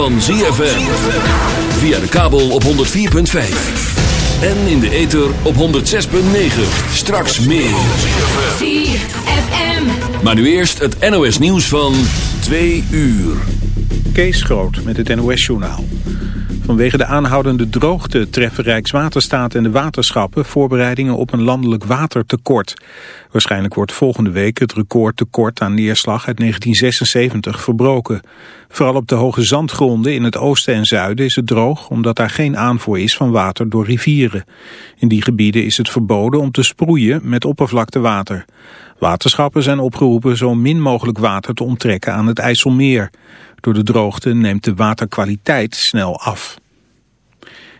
van ZFM. Via de kabel op 104.5. En in de ether op 106.9. Straks meer. ZFM. Maar nu eerst het NOS nieuws van 2 uur. Kees Groot met het NOS-journaal. Vanwege de aanhoudende droogte treffen Rijkswaterstaat en de waterschappen voorbereidingen op een landelijk watertekort. Waarschijnlijk wordt volgende week het recordtekort aan neerslag uit 1976 verbroken. Vooral op de hoge zandgronden in het oosten en zuiden is het droog omdat daar geen aanvoer is van water door rivieren. In die gebieden is het verboden om te sproeien met oppervlaktewater. Waterschappen zijn opgeroepen zo min mogelijk water te onttrekken aan het IJsselmeer. Door de droogte neemt de waterkwaliteit snel af.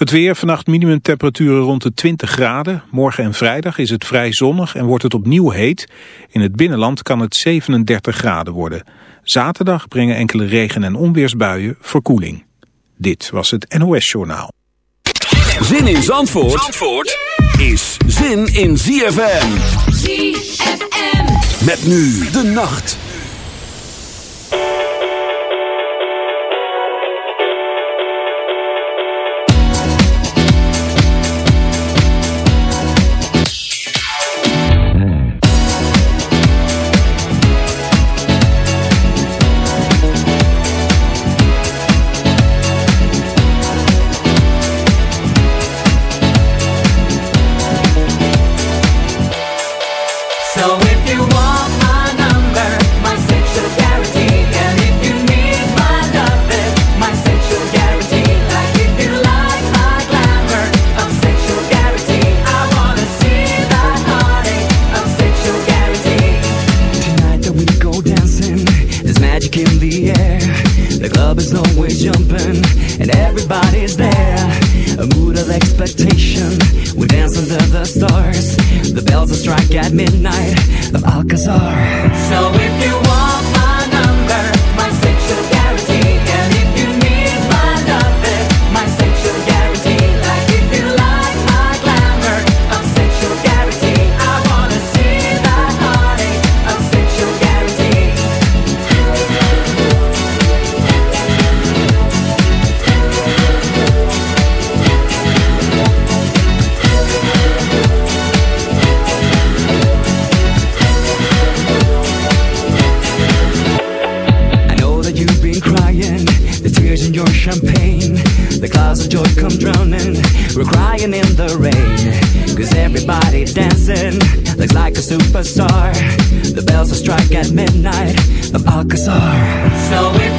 Het weer, vannacht minimumtemperaturen rond de 20 graden. Morgen en vrijdag is het vrij zonnig en wordt het opnieuw heet. In het binnenland kan het 37 graden worden. Zaterdag brengen enkele regen- en onweersbuien verkoeling. Dit was het NOS Journaal. Zin in Zandvoort, Zandvoort is zin in ZFM. ZFM. Met nu de nacht. Expectation, we dance under the stars. The bells will strike at midnight of Alcazar. So if you superstar. The bells will strike at midnight the Alcazar. So if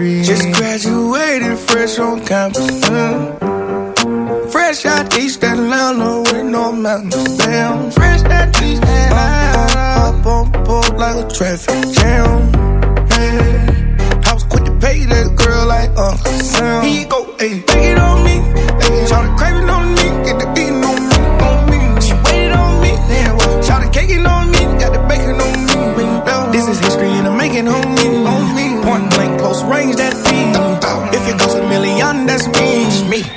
Just graduated fresh on campus. Mm. Fresh out East Atlanta with no mountains. Fresh out East Atlanta. Up on board like a traffic jam. I was quick to pay that girl like Uncle Sam. He go, ayy, take it on me. Ayy, try to on me. Get the beating on me, on me. She waited on me. On me. Got the bacon on me. This is history and I'm making homie.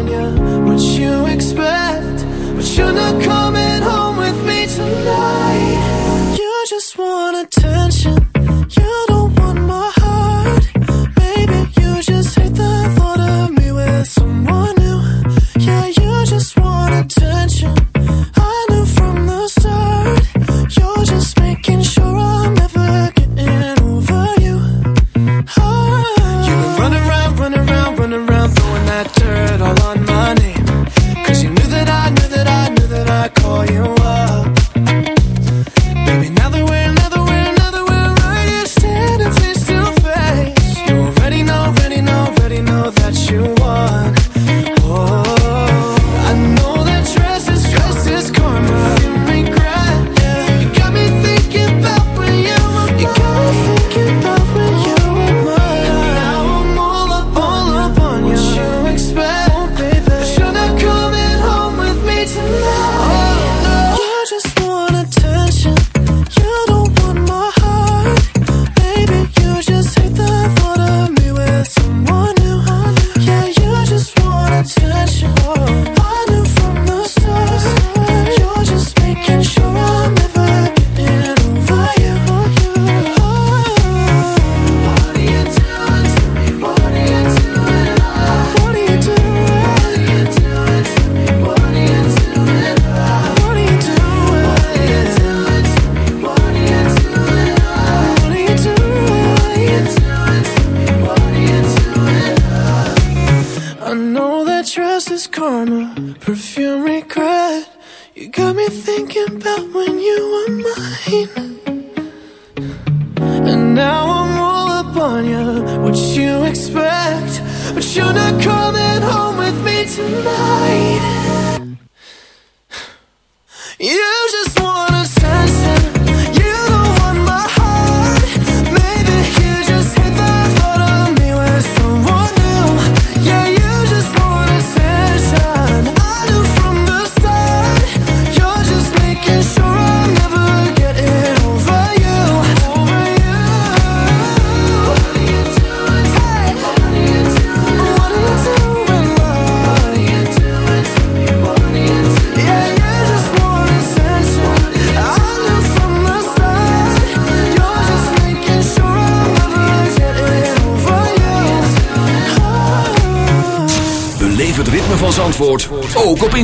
on you. What you expect, but you're not coming home with me tonight. You just want attention. to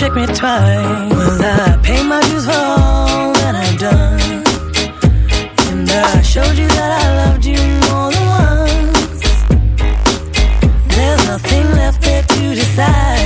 check me twice. Well, I paid my dues for all that I've done. And I showed you that I loved you more than once. There's nothing left there to decide.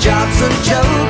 Your job's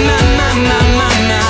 My, my, my, my, my,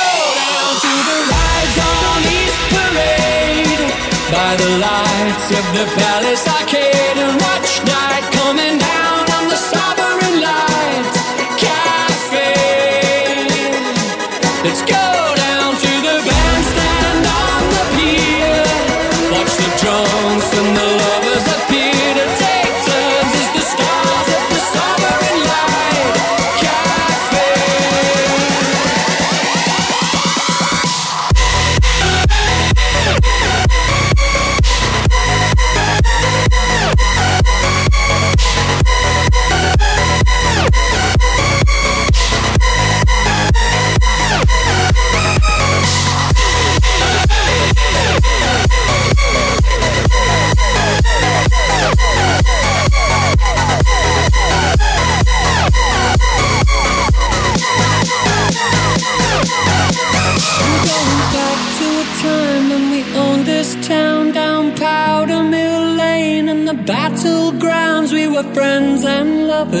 by the lights of the palace.